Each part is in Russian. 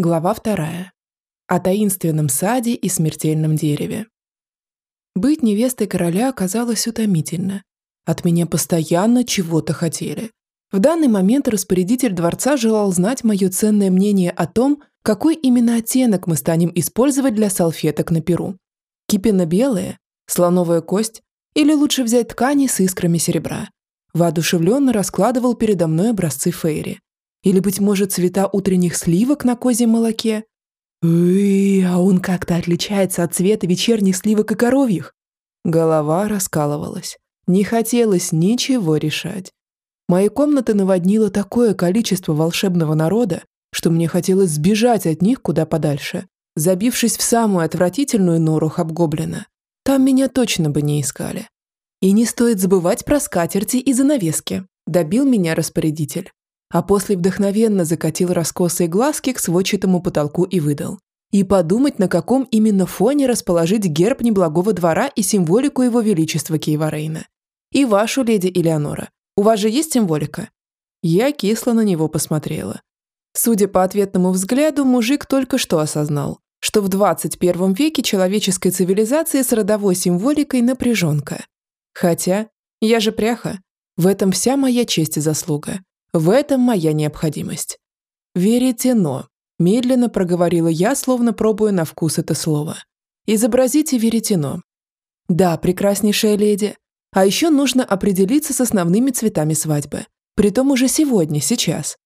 Глава вторая. О таинственном саде и смертельном дереве. Быть невестой короля оказалось утомительно. От меня постоянно чего-то хотели. В данный момент распорядитель дворца желал знать мое ценное мнение о том, какой именно оттенок мы станем использовать для салфеток на перу. Кипенно-белые, слоновая кость или лучше взять ткани с искрами серебра. Воодушевленно раскладывал передо мной образцы фейри. Или, быть может, цвета утренних сливок на козьем молоке? Ui, а он как-то отличается от цвета вечерних сливок и коровьих. Голова раскалывалась. Не хотелось ничего решать. Мои комнаты наводнило такое количество волшебного народа, что мне хотелось сбежать от них куда подальше, забившись в самую отвратительную нору хабгоблина. Там меня точно бы не искали. И не стоит забывать про скатерти и занавески, добил меня распорядитель а после вдохновенно закатил раскосые глазки к сводчатому потолку и выдал. И подумать, на каком именно фоне расположить герб неблагого двора и символику его величества Кейварейна. И вашу, леди Элеонора. У вас же есть символика? Я кисло на него посмотрела. Судя по ответному взгляду, мужик только что осознал, что в 21 веке человеческой цивилизации с родовой символикой напряженка. Хотя, я же пряха. В этом вся моя честь и заслуга. В этом моя необходимость. «Веретено», – медленно проговорила я, словно пробуя на вкус это слово. «Изобразите веретено». «Да, прекраснейшая леди. А еще нужно определиться с основными цветами свадьбы. Притом уже сегодня, сейчас».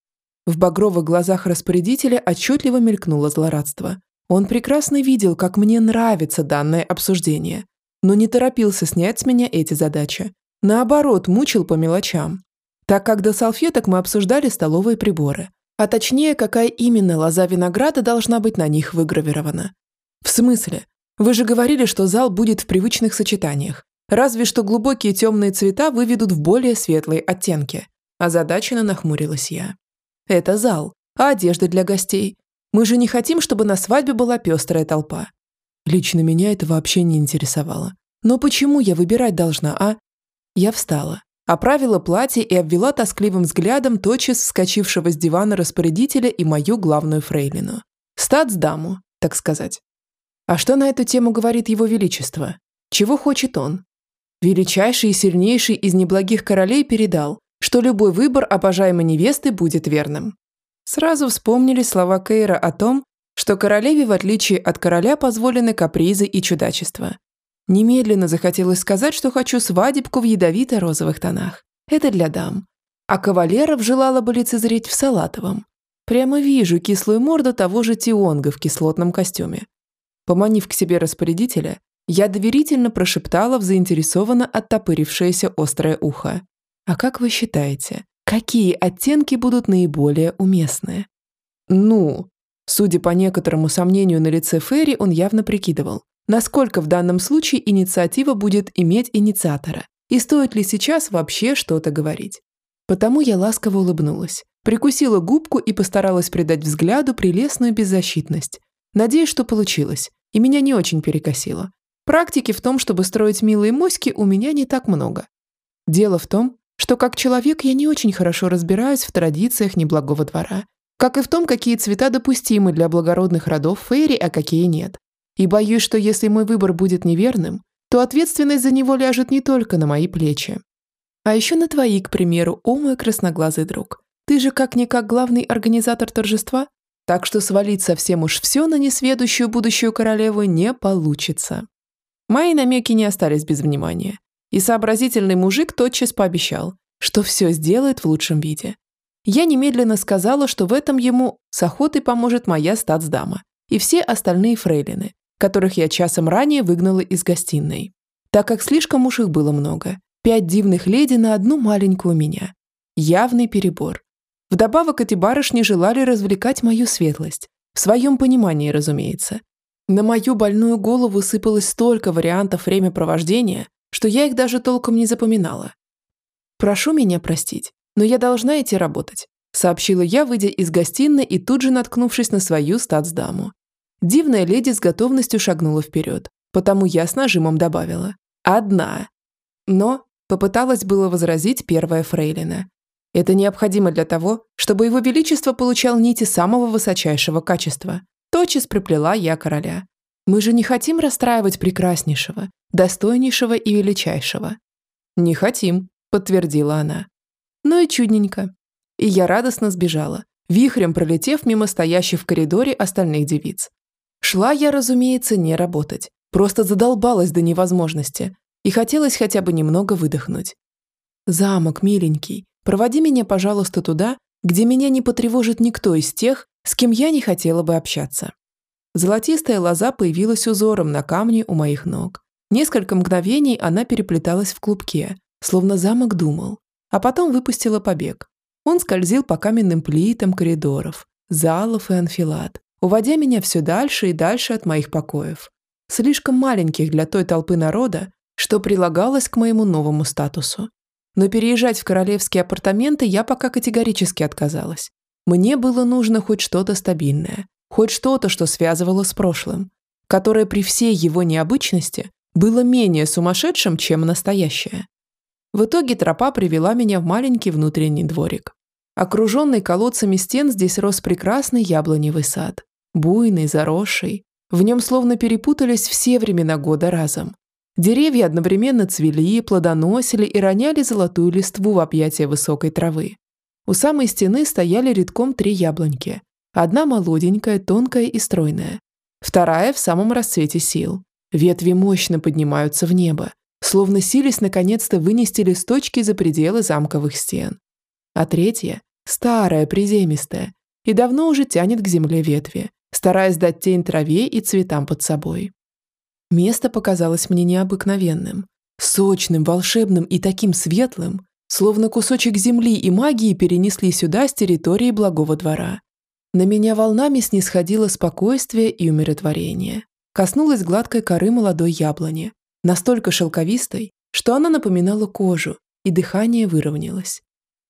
В багровых глазах распорядителя отчетливо мелькнуло злорадство. Он прекрасно видел, как мне нравится данное обсуждение, но не торопился снять с меня эти задачи. Наоборот, мучил по мелочам так как до салфеток мы обсуждали столовые приборы, а точнее, какая именно лоза винограда должна быть на них выгравирована. В смысле? Вы же говорили, что зал будет в привычных сочетаниях. Разве что глубокие темные цвета выведут в более светлые оттенки. Озадаченно нахмурилась я. Это зал, а одежда для гостей. Мы же не хотим, чтобы на свадьбе была пестрая толпа. Лично меня это вообще не интересовало. Но почему я выбирать должна, а? Я встала, Оправила платье и обвела тоскливым взглядом тотчас вскочившего с дивана распорядителя и мою главную фрейлину. Статсдаму, так сказать. А что на эту тему говорит его величество? Чего хочет он? Величайший и сильнейший из неблагих королей передал, что любой выбор обожаемой невесты будет верным. Сразу вспомнили слова Кейра о том, что королеве, в отличие от короля, позволены капризы и чудачества, Немедленно захотелось сказать, что хочу свадебку в ядовито-розовых тонах. Это для дам. А кавалеров желала бы лицезреть в салатовом. Прямо вижу кислую морду того же Тионга в кислотном костюме. Поманив к себе распорядителя, я доверительно прошептала в заинтересованно оттопырившееся острое ухо. «А как вы считаете, какие оттенки будут наиболее уместны?» «Ну...» Судя по некоторому сомнению на лице Ферри, он явно прикидывал, Насколько в данном случае инициатива будет иметь инициатора? И стоит ли сейчас вообще что-то говорить? Потому я ласково улыбнулась, прикусила губку и постаралась придать взгляду прелестную беззащитность. Надеюсь, что получилось, и меня не очень перекосило. Практики в том, чтобы строить милые моськи, у меня не так много. Дело в том, что как человек я не очень хорошо разбираюсь в традициях неблагого двора, как и в том, какие цвета допустимы для благородных родов Фейри, а какие нет. И боюсь, что если мой выбор будет неверным, то ответственность за него ляжет не только на мои плечи. А еще на твои, к примеру, о мой красноглазый друг. Ты же как-никак главный организатор торжества, так что свалить совсем уж все на несведущую будущую королеву не получится. Мои намеки не остались без внимания, и сообразительный мужик тотчас пообещал, что все сделает в лучшем виде. Я немедленно сказала, что в этом ему с охотой поможет моя статсдама и все остальные фрейлины, которых я часом ранее выгнала из гостиной, так как слишком уж их было много. Пять дивных леди на одну маленькую меня. Явный перебор. Вдобавок эти барышни желали развлекать мою светлость. В своем понимании, разумеется. На мою больную голову сыпалось столько вариантов времяпровождения, что я их даже толком не запоминала. «Прошу меня простить, но я должна идти работать», сообщила я, выйдя из гостиной и тут же наткнувшись на свою статсдаму. Дивная леди с готовностью шагнула вперед, потому я с нажимом добавила. «Одна». Но попыталась было возразить первая фрейлина. Это необходимо для того, чтобы его величество получал нити самого высочайшего качества. Тотчас приплела я короля. Мы же не хотим расстраивать прекраснейшего, достойнейшего и величайшего. Не хотим, подтвердила она. Ну и чудненько. И я радостно сбежала, вихрем пролетев мимо стоящих в коридоре остальных девиц. Шла я, разумеется, не работать. Просто задолбалась до невозможности. И хотелось хотя бы немного выдохнуть. «Замок, миленький, проводи меня, пожалуйста, туда, где меня не потревожит никто из тех, с кем я не хотела бы общаться». Золотистая лоза появилась узором на камне у моих ног. Несколько мгновений она переплеталась в клубке, словно замок думал, а потом выпустила побег. Он скользил по каменным плитам коридоров, залов и анфилат, уводя меня все дальше и дальше от моих покоев, слишком маленьких для той толпы народа, что прилагалось к моему новому статусу. Но переезжать в королевские апартаменты я пока категорически отказалась. Мне было нужно хоть что-то стабильное, хоть что-то, что связывало с прошлым, которое при всей его необычности было менее сумасшедшим, чем настоящее. В итоге тропа привела меня в маленький внутренний дворик. Окруженный колодцами стен здесь рос прекрасный яблоневый сад, буйный, заросший. В нем словно перепутались все времена года разом. Деревья одновременно цвели, плодоносили и роняли золотую листву в объятия высокой травы. У самой стены стояли редком три яблоньки. Одна молоденькая, тонкая и стройная. Вторая в самом расцвете сил. Ветви мощно поднимаются в небо, словно сились наконец-то вынести листочки за пределы замковых стен. А третья – старая, приземистая, и давно уже тянет к земле ветви, стараясь дать тень траве и цветам под собой. Место показалось мне необыкновенным, сочным, волшебным и таким светлым, словно кусочек земли и магии перенесли сюда с территории благого двора. На меня волнами снисходило спокойствие и умиротворение. Коснулась гладкой коры молодой яблони, настолько шелковистой, что она напоминала кожу, и дыхание выровнялось.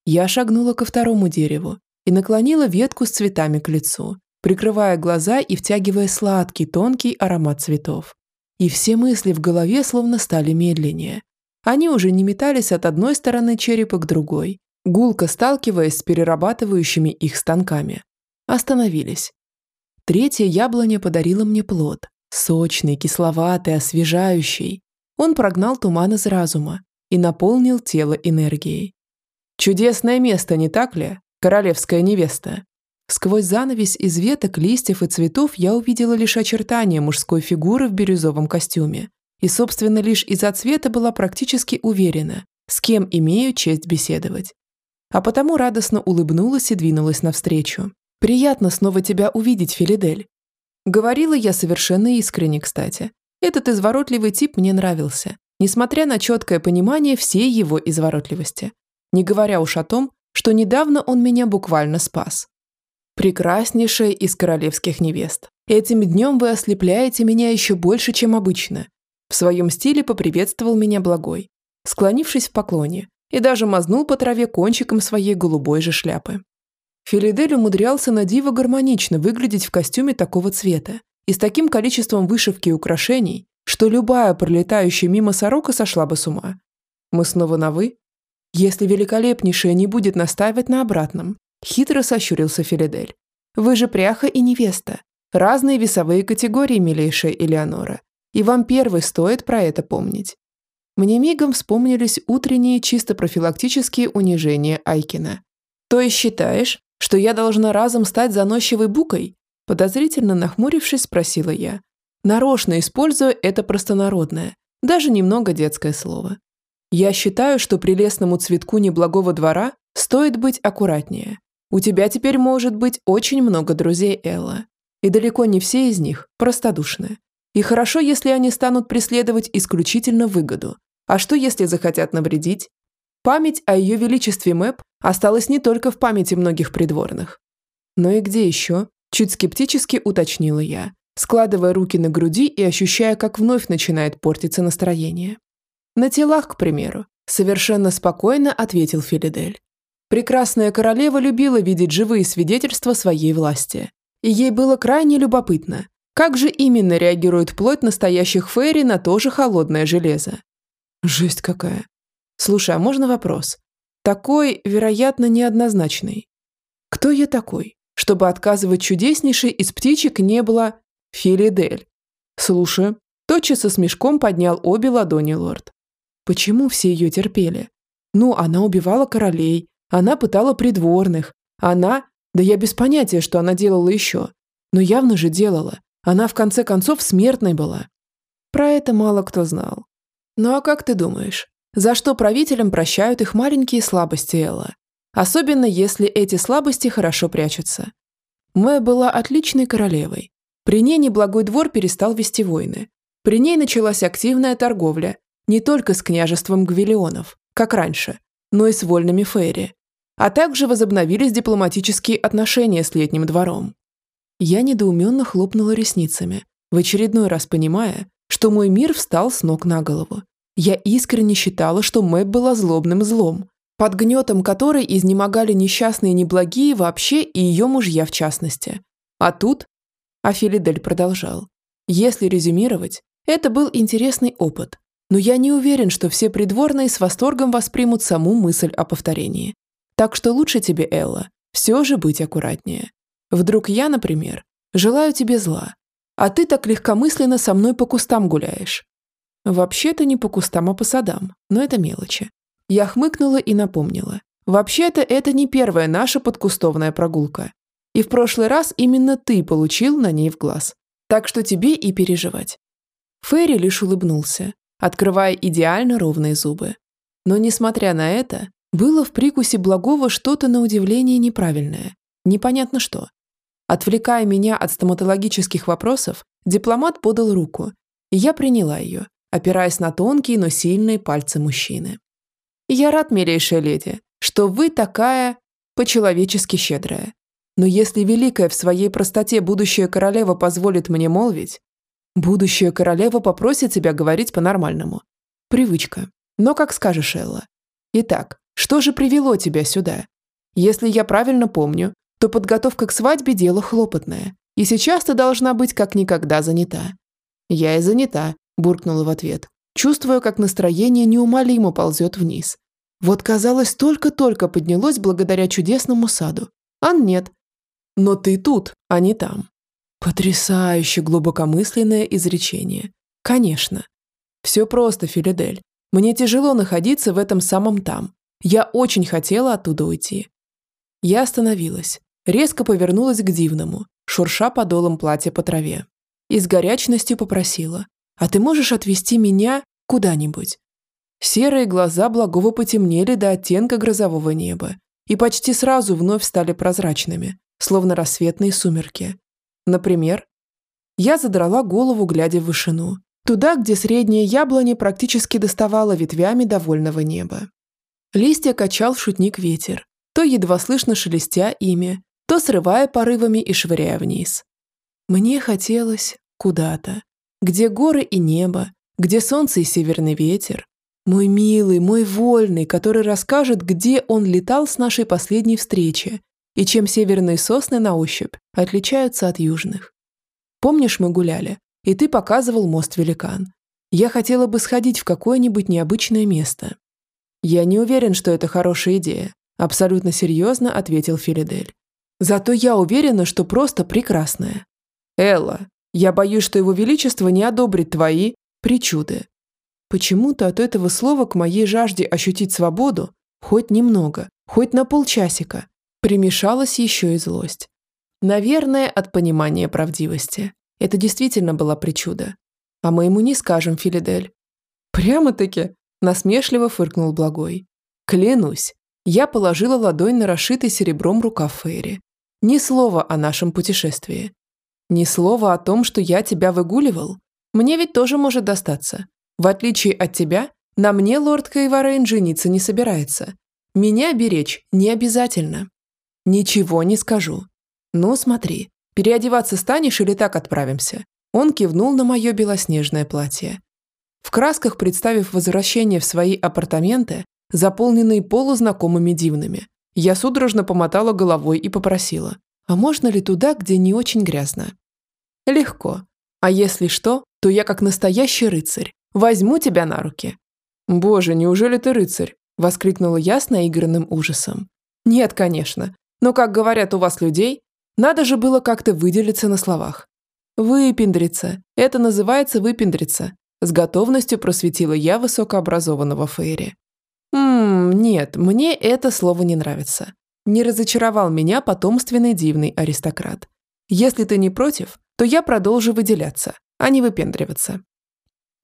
Я шагнула ко второму дереву и наклонила ветку с цветами к лицу, прикрывая глаза и втягивая сладкий, тонкий аромат цветов. И все мысли в голове словно стали медленнее. Они уже не метались от одной стороны черепа к другой, гулко сталкиваясь с перерабатывающими их станками. Остановились. Третья яблоня подарила мне плод. Сочный, кисловатый, освежающий. Он прогнал туман из разума и наполнил тело энергией. Чудесное место, не так ли, королевская невеста? Сквозь занавесь из веток, листьев и цветов я увидела лишь очертания мужской фигуры в бирюзовом костюме. И, собственно, лишь из-за цвета была практически уверена, с кем имею честь беседовать. А потому радостно улыбнулась и двинулась навстречу. «Приятно снова тебя увидеть, Филидель». Говорила я совершенно искренне, кстати. Этот изворотливый тип мне нравился, несмотря на четкое понимание всей его изворотливости. Не говоря уж о том, что недавно он меня буквально спас прекраснейшая из королевских невест. Этим днем вы ослепляете меня еще больше, чем обычно. В своем стиле поприветствовал меня благой, склонившись в поклоне, и даже мазнул по траве кончиком своей голубой же шляпы. Филидель умудрялся на диво гармонично выглядеть в костюме такого цвета и с таким количеством вышивки и украшений, что любая пролетающая мимо сорока сошла бы с ума. Мы снова на «вы»? Если великолепнейшая не будет настаивать на обратном, Хитро сощурился Филидель. «Вы же пряха и невеста. Разные весовые категории, милейшая Элеонора. И вам первый стоит про это помнить». Мне мигом вспомнились утренние чисто профилактические унижения Айкина. «То есть считаешь, что я должна разом стать заносчивой букой?» Подозрительно нахмурившись, спросила я, нарочно используя это простонародное, даже немного детское слово. Я считаю, что прелестному цветку неблагого двора стоит быть аккуратнее. У тебя теперь может быть очень много друзей, Элла. И далеко не все из них простодушны. И хорошо, если они станут преследовать исключительно выгоду. А что, если захотят навредить? Память о ее величестве Мэп осталась не только в памяти многих придворных. Но и где еще? Чуть скептически уточнила я, складывая руки на груди и ощущая, как вновь начинает портиться настроение. На телах, к примеру, совершенно спокойно ответил Филидель. Прекрасная королева любила видеть живые свидетельства своей власти. И ей было крайне любопытно, как же именно реагирует плоть настоящих фейри на то же холодное железо. Жесть какая. Слушай, а можно вопрос? Такой, вероятно, неоднозначный. Кто я такой, чтобы отказывать чудеснейшей из птичек не было Филидель? Слушаю. Тотчас со смешком поднял обе ладони лорд. Почему все ее терпели? Ну, она убивала королей, она пытала придворных, она... Да я без понятия, что она делала еще. Но явно же делала. Она в конце концов смертной была. Про это мало кто знал. Ну а как ты думаешь, за что правителям прощают их маленькие слабости Элла? Особенно если эти слабости хорошо прячутся. Мэя была отличной королевой. При ней неблагой двор перестал вести войны. При ней началась активная торговля, не только с княжеством Гвиллионов, как раньше, но и с вольными Фейри. А также возобновились дипломатические отношения с летним двором. Я недоуменно хлопнула ресницами, в очередной раз понимая, что мой мир встал с ног на голову. Я искренне считала, что Мэб была злобным злом, под гнетом которой изнемогали несчастные неблагие вообще и ее мужья в частности. А тут... А Филидель продолжал. Если резюмировать, это был интересный опыт, но я не уверен, что все придворные с восторгом воспримут саму мысль о повторении. Так что лучше тебе, Элла, все же быть аккуратнее. Вдруг я, например, желаю тебе зла, а ты так легкомысленно со мной по кустам гуляешь. Вообще-то не по кустам, а по садам, но это мелочи. Я хмыкнула и напомнила. Вообще-то это не первая наша подкустовная прогулка. И в прошлый раз именно ты получил на ней в глаз. Так что тебе и переживать. Ферри лишь улыбнулся, открывая идеально ровные зубы. Но, несмотря на это, было в прикусе благого что-то на удивление неправильное. Непонятно что. Отвлекая меня от стоматологических вопросов, дипломат подал руку, и я приняла ее, опираясь на тонкие, но сильные пальцы мужчины. «Я рад, милейшая леди, что вы такая по-человечески щедрая. Но если великая в своей простоте будущая королева позволит мне молвить, будущая королева попросит тебя говорить по-нормальному. Привычка. Но как скажешь, Элла. Итак, что же привело тебя сюда? Если я правильно помню, то подготовка к свадьбе – дело хлопотное, и сейчас ты должна быть как никогда занята». «Я и занята», – буркнула в ответ, чувствуя, как настроение неумолимо ползет вниз. Вот, казалось, только-только поднялось благодаря чудесному саду. А нет. Но ты тут, а не там. Потрясающе глубокомысленное изречение. Конечно. Все просто, Филидель. Мне тяжело находиться в этом самом там. Я очень хотела оттуда уйти. Я остановилась, резко повернулась к дивному, шурша подолом платья по траве. И с горячностью попросила, «А ты можешь отвезти меня куда-нибудь?» Серые глаза благого потемнели до оттенка грозового неба и почти сразу вновь стали прозрачными, словно рассветные сумерки. Например, я задрала голову, глядя в вышину, туда, где средняя яблоня практически доставала ветвями довольного неба. Листья качал шутник ветер, то едва слышно шелестя ими, то срывая порывами и швыряя вниз. Мне хотелось куда-то, где горы и небо, где солнце и северный ветер. Мой милый, мой вольный, который расскажет, где он летал с нашей последней встречи и чем северные сосны на ощупь отличаются от южных. Помнишь, мы гуляли, и ты показывал мост-великан. Я хотела бы сходить в какое-нибудь необычное место. Я не уверен, что это хорошая идея, абсолютно серьезно ответил Филидель. Зато я уверена, что просто прекрасная. Элла, я боюсь, что его величество не одобрит твои причуды. Почему-то от этого слова к моей жажде ощутить свободу, хоть немного, хоть на полчасика, примешалась еще и злость. Наверное, от понимания правдивости. Это действительно была причуда. А мы ему не скажем, Филидель. Прямо-таки, насмешливо фыркнул Благой. Клянусь, я положила ладонь на расшитый серебром рукав Фейри ни слова о нашем путешествии. Ни слова о том, что я тебя выгуливал. Мне ведь тоже может достаться. В отличие от тебя, на мне лорд Кайварейн жениться не собирается. Меня беречь не обязательно. Ничего не скажу. Ну, смотри, переодеваться станешь или так отправимся? Он кивнул на мое белоснежное платье. В красках представив возвращение в свои апартаменты, заполненные полузнакомыми дивными, я судорожно помотала головой и попросила, а можно ли туда, где не очень грязно? Легко. А если что, то я как настоящий рыцарь. Возьму тебя на руки. Боже, неужели ты рыцарь? Воскликнула я с наигранным ужасом. Нет, конечно. Но, как говорят у вас людей, надо же было как-то выделиться на словах. Выпендриться. Это называется выпендриться. С готовностью просветила я высокообразованного Фейри. Ммм, нет, мне это слово не нравится. Не разочаровал меня потомственный дивный аристократ. Если ты не против, то я продолжу выделяться, а не выпендриваться.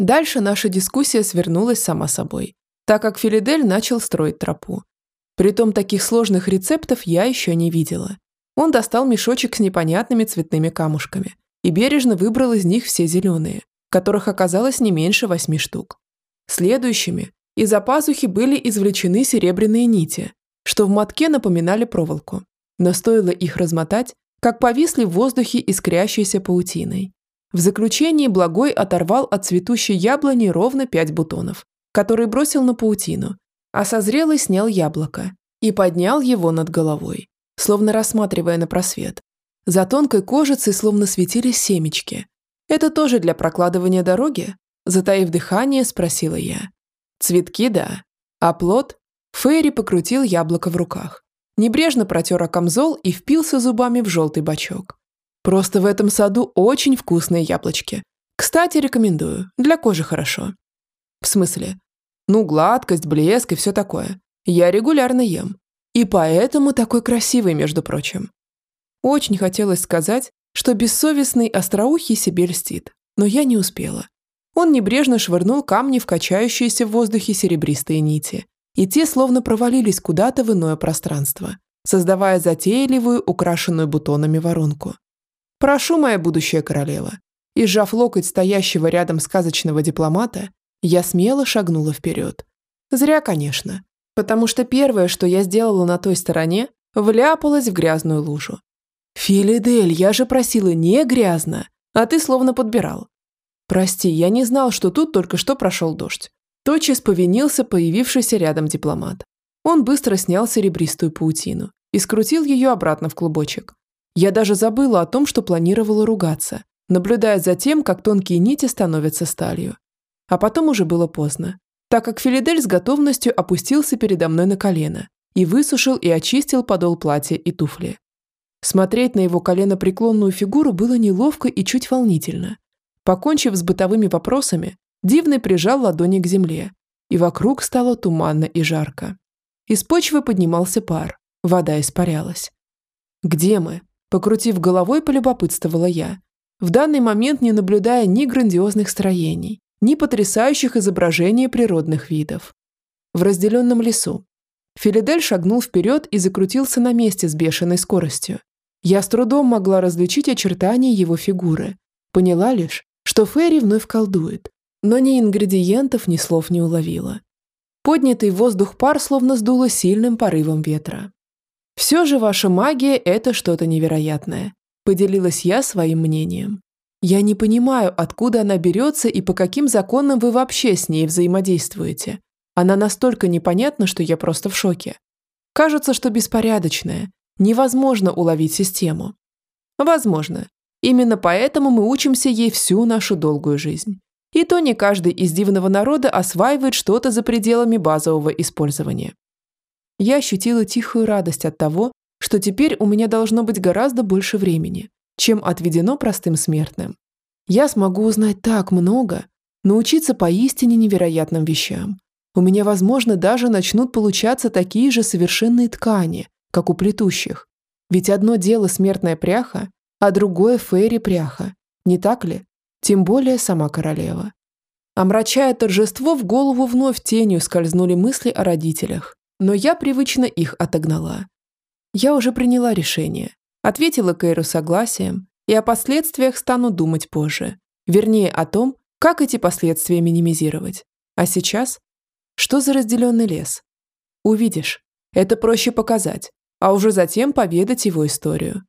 Дальше наша дискуссия свернулась сама собой, так как Филидель начал строить тропу. Притом таких сложных рецептов я еще не видела. Он достал мешочек с непонятными цветными камушками и бережно выбрал из них все зеленые, которых оказалось не меньше восьми штук. Следующими из-за пазухи были извлечены серебряные нити, что в мотке напоминали проволоку, но стоило их размотать, как повисли в воздухе искрящейся паутиной. В заключении Благой оторвал от цветущей яблони ровно пять бутонов, которые бросил на паутину, а созрелый снял яблоко и поднял его над головой, словно рассматривая на просвет. За тонкой кожицей словно светились семечки. «Это тоже для прокладывания дороги?» Затаив дыхание, спросила я. «Цветки, да. А плод?» Фейри покрутил яблоко в руках. Небрежно протер камзол и впился зубами в желтый бачок. Просто в этом саду очень вкусные яблочки. Кстати, рекомендую. Для кожи хорошо. В смысле? Ну, гладкость, блеск и все такое. Я регулярно ем. И поэтому такой красивый, между прочим. Очень хотелось сказать, что бессовестный остроухий себе льстит, но я не успела. Он небрежно швырнул камни в качающиеся в воздухе серебристые нити и те словно провалились куда-то в иное пространство, создавая затейливую, украшенную бутонами воронку. «Прошу, моя будущая королева». И сжав локоть стоящего рядом сказочного дипломата, я смело шагнула вперед. Зря, конечно, потому что первое, что я сделала на той стороне, вляпалась в грязную лужу. «Филидель, я же просила не грязно, а ты словно подбирал». «Прости, я не знал, что тут только что прошел дождь. Тотчас повинился появившийся рядом дипломат. Он быстро снял серебристую паутину и скрутил ее обратно в клубочек. Я даже забыла о том, что планировала ругаться, наблюдая за тем, как тонкие нити становятся сталью. А потом уже было поздно, так как Филидель с готовностью опустился передо мной на колено и высушил и очистил подол платья и туфли. Смотреть на его коленопреклонную фигуру было неловко и чуть волнительно. Покончив с бытовыми вопросами, Дивный прижал ладони к земле, и вокруг стало туманно и жарко. Из почвы поднимался пар, вода испарялась. «Где мы?» – покрутив головой, полюбопытствовала я, в данный момент не наблюдая ни грандиозных строений, ни потрясающих изображений природных видов. В разделенном лесу. Филидель шагнул вперед и закрутился на месте с бешеной скоростью. Я с трудом могла различить очертания его фигуры. Поняла лишь, что Ферри вновь колдует, но ни ингредиентов, ни слов не уловила. Поднятый в воздух пар словно сдуло сильным порывом ветра. «Все же ваша магия – это что-то невероятное», – поделилась я своим мнением. «Я не понимаю, откуда она берется и по каким законам вы вообще с ней взаимодействуете. Она настолько непонятна, что я просто в шоке. Кажется, что беспорядочная, невозможно уловить систему. Возможно. Именно поэтому мы учимся ей всю нашу долгую жизнь. И то не каждый из дивного народа осваивает что-то за пределами базового использования. Я ощутила тихую радость от того, что теперь у меня должно быть гораздо больше времени, чем отведено простым смертным. Я смогу узнать так много, научиться поистине невероятным вещам. У меня, возможно, даже начнут получаться такие же совершенные ткани, как у плетущих. Ведь одно дело смертная пряха, а другое фейри пряха. Не так ли? тем более сама королева. Омрачая торжество, в голову вновь тенью скользнули мысли о родителях, но я привычно их отогнала. Я уже приняла решение, ответила Кейру согласием, и о последствиях стану думать позже. Вернее, о том, как эти последствия минимизировать. А сейчас? Что за разделенный лес? Увидишь. Это проще показать, а уже затем поведать его историю.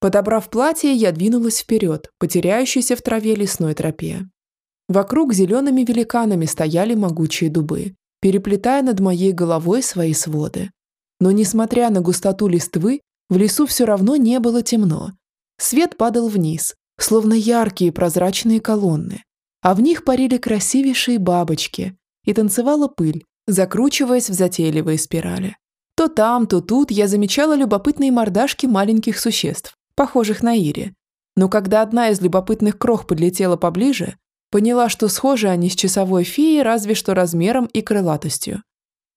Подобрав платье, я двинулась вперед, потеряющейся в траве лесной тропе. Вокруг зелеными великанами стояли могучие дубы, переплетая над моей головой свои своды. Но несмотря на густоту листвы, в лесу все равно не было темно. Свет падал вниз, словно яркие прозрачные колонны, а в них парили красивейшие бабочки, и танцевала пыль, закручиваясь в затейливые спирали. То там, то тут я замечала любопытные мордашки маленьких существ, похожих на Ири. Но когда одна из любопытных крох подлетела поближе, поняла, что схожи они с часовой феей разве что размером и крылатостью.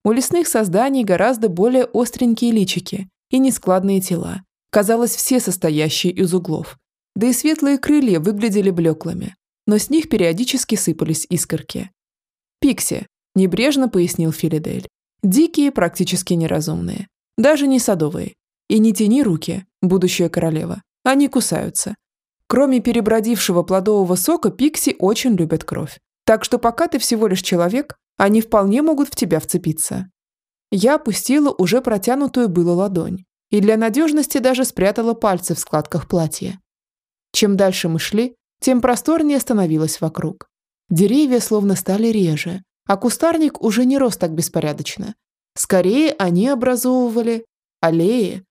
У лесных созданий гораздо более остренькие личики и нескладные тела, казалось, все состоящие из углов. Да и светлые крылья выглядели блеклыми, но с них периодически сыпались искорки. «Пикси», – небрежно пояснил Филидель. «Дикие, практически неразумные. Даже не садовые. И не тяни руки, будущая королева. Они кусаются. Кроме перебродившего плодового сока, пикси очень любят кровь. Так что пока ты всего лишь человек, они вполне могут в тебя вцепиться». Я опустила уже протянутую было ладонь и для надежности даже спрятала пальцы в складках платья. Чем дальше мы шли, тем просторнее становилось вокруг. Деревья словно стали реже, а кустарник уже не рос так беспорядочно. Скорее, они образовывали аллеи.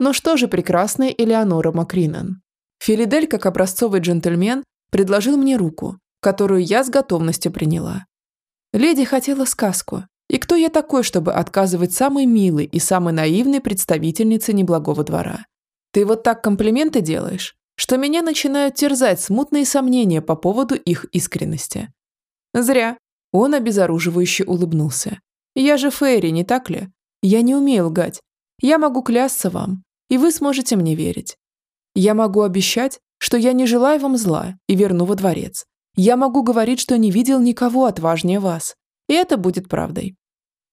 Но что же прекрасная Элеонора Макринан? Филидель, как образцовый джентльмен, предложил мне руку, которую я с готовностью приняла. Леди хотела сказку, и кто я такой, чтобы отказывать самой милой и самой наивной представительнице неблагого двора? Ты вот так комплименты делаешь, что меня начинают терзать смутные сомнения по поводу их искренности. Зря. Он обезоруживающе улыбнулся. Я же Фейри, не так ли? Я не умею лгать. Я могу клясться вам, и вы сможете мне верить. Я могу обещать, что я не желаю вам зла и верну во дворец. Я могу говорить, что не видел никого отважнее вас. И это будет правдой.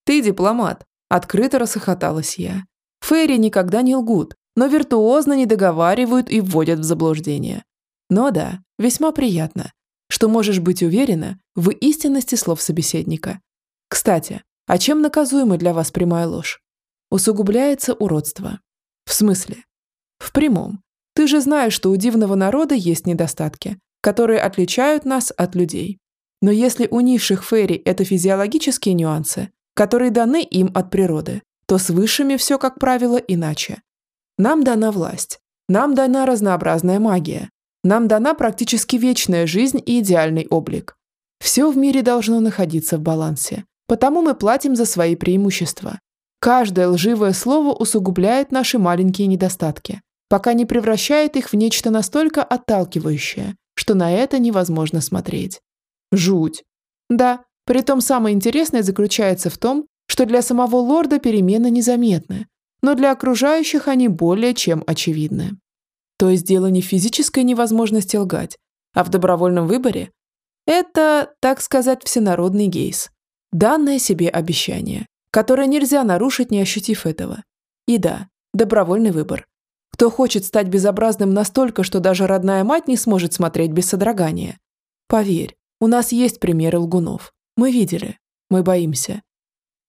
Ты дипломат. Открыто расхохоталась я. Фейри никогда не лгут, но виртуозно не договаривают и вводят в заблуждение. Но да, весьма приятно, что можешь быть уверена в истинности слов собеседника. Кстати, а чем наказуема для вас прямая ложь? Усугубляется уродство. В смысле? В прямом. Ты же знаешь, что у дивного народа есть недостатки, которые отличают нас от людей. Но если у низших фейри это физиологические нюансы, которые даны им от природы, то с высшими все, как правило, иначе. Нам дана власть, нам дана разнообразная магия, нам дана практически вечная жизнь и идеальный облик. Все в мире должно находиться в балансе, потому мы платим за свои преимущества. Каждое лживое слово усугубляет наши маленькие недостатки, пока не превращает их в нечто настолько отталкивающее, что на это невозможно смотреть. Жуть. Да, притом самое интересное заключается в том, что для самого лорда перемены незаметны, но для окружающих они более чем очевидны. То есть дело не в физической невозможности лгать, а в добровольном выборе. Это, так сказать, всенародный гейс. Данное себе обещание, которое нельзя нарушить, не ощутив этого. И да, добровольный выбор. Кто хочет стать безобразным настолько, что даже родная мать не сможет смотреть без содрогания. Поверь, у нас есть примеры лгунов. Мы видели. Мы боимся.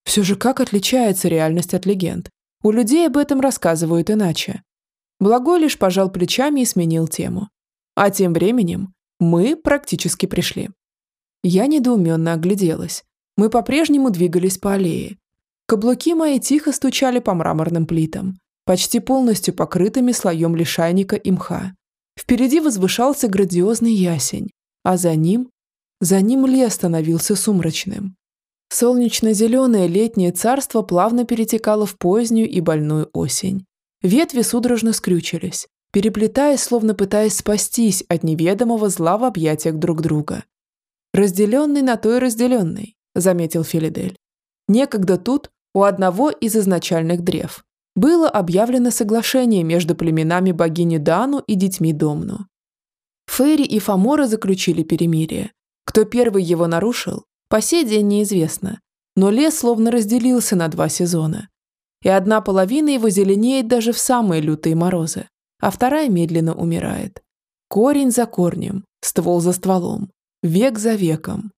Все же как отличается реальность от легенд? У людей об этом рассказывают иначе. Благой лишь пожал плечами и сменил тему. А тем временем мы практически пришли. Я недоуменно огляделась. Мы по-прежнему двигались по аллее. Каблуки мои тихо стучали по мраморным плитам, почти полностью покрытыми слоем лишайника и мха. Впереди возвышался грандиозный ясень, а за ним за ним лес становился сумрачным. Солнечно-зеленое летнее царство плавно перетекало в позднюю и больную осень. Ветви судорожно скрючились, переплетаясь, словно пытаясь спастись от неведомого зла в объятиях друг друга. «Разделенный на то и разделенный», – заметил Филидель. Некогда тут, у одного из изначальных древ, было объявлено соглашение между племенами богини Дану и детьми Домну. Фейри и Фомора заключили перемирие, кто первый его нарушил, по сей день неизвестно, но лес словно разделился на два сезона. И одна половина его зеленеет даже в самые лютые морозы, а вторая медленно умирает. Корень за корнем, ствол за стволом, век за веком.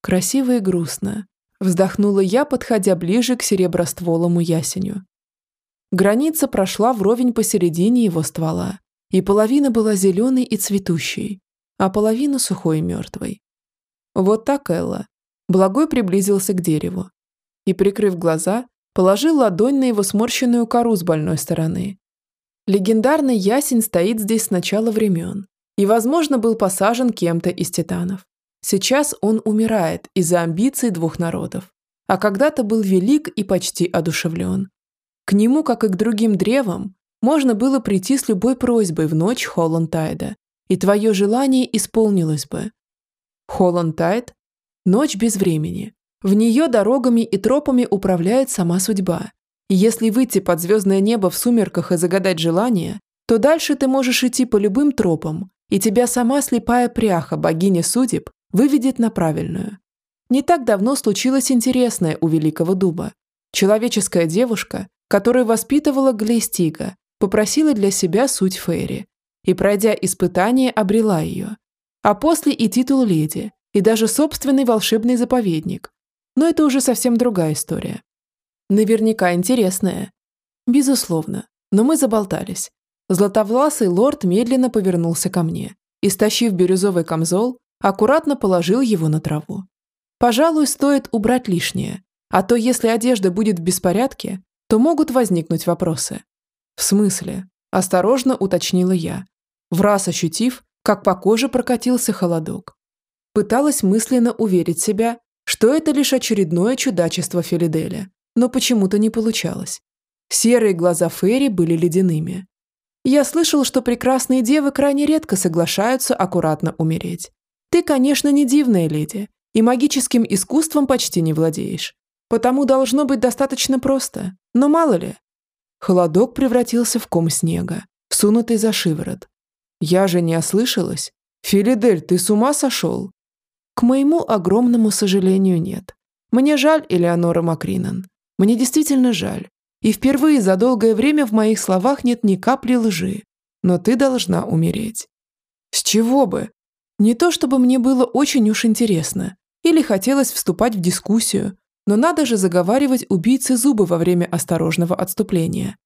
Красиво и грустно. Вздохнула я, подходя ближе к серебростволому ясеню. Граница прошла вровень посередине его ствола, и половина была зеленой и цветущей, а половина сухой и мертвой. Вот так, Элла. Благой приблизился к дереву и, прикрыв глаза, положил ладонь на его сморщенную кору с больной стороны. Легендарный ясень стоит здесь с начала времен и, возможно, был посажен кем-то из титанов. Сейчас он умирает из-за амбиций двух народов. а когда-то был велик и почти одушевлен. К нему, как и к другим древам, можно было прийти с любой просьбой в ночь Холлантайда, и твое желание исполнилось бы. Холлантайд – ночь без времени. В нее дорогами и тропами управляет сама судьба. И если выйти под звездное небо в сумерках и загадать желание, то дальше ты можешь идти по любым тропам, и тебя сама слепая пряха, богиня судеб, выведет на правильную. Не так давно случилось интересное у Великого Дуба. Человеческая девушка, которую воспитывала Глейстига, попросила для себя суть Фейри и, пройдя испытание, обрела ее. А после и титул леди, и даже собственный волшебный заповедник. Но это уже совсем другая история. Наверняка интересная. Безусловно. Но мы заболтались. Златовласый лорд медленно повернулся ко мне и, стащив бирюзовый камзол, аккуратно положил его на траву. Пожалуй, стоит убрать лишнее, а то если одежда будет в беспорядке, то могут возникнуть вопросы. В смысле? Осторожно уточнила я, в раз ощутив, как по коже прокатился холодок. Пыталась мысленно уверить себя, что это лишь очередное чудачество Филиделя, но почему-то не получалось. Серые глаза Ферри были ледяными. Я слышал, что прекрасные девы крайне редко соглашаются аккуратно умереть. Ты, конечно, не дивная леди, и магическим искусством почти не владеешь. Потому должно быть достаточно просто. Но мало ли. Холодок превратился в ком снега, всунутый за шиворот. Я же не ослышалась. Филидель, ты с ума сошел? К моему огромному сожалению, нет. Мне жаль Элеонора Макринан. Мне действительно жаль. И впервые за долгое время в моих словах нет ни капли лжи. Но ты должна умереть. С чего бы? Не то чтобы мне было очень уж интересно, или хотелось вступать в дискуссию, но надо же заговаривать убийцы зубы во время осторожного отступления.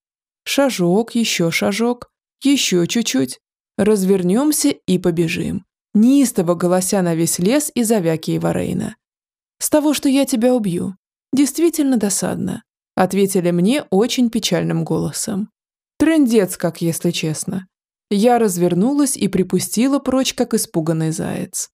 Шажок, еще шажок, еще чуть-чуть. Развернемся и побежим. Неистово голося на весь лес и завяки Иварейна. «С того, что я тебя убью. Действительно досадно», ответили мне очень печальным голосом. Трендец, как если честно. Я развернулась и припустила прочь, как испуганный заяц.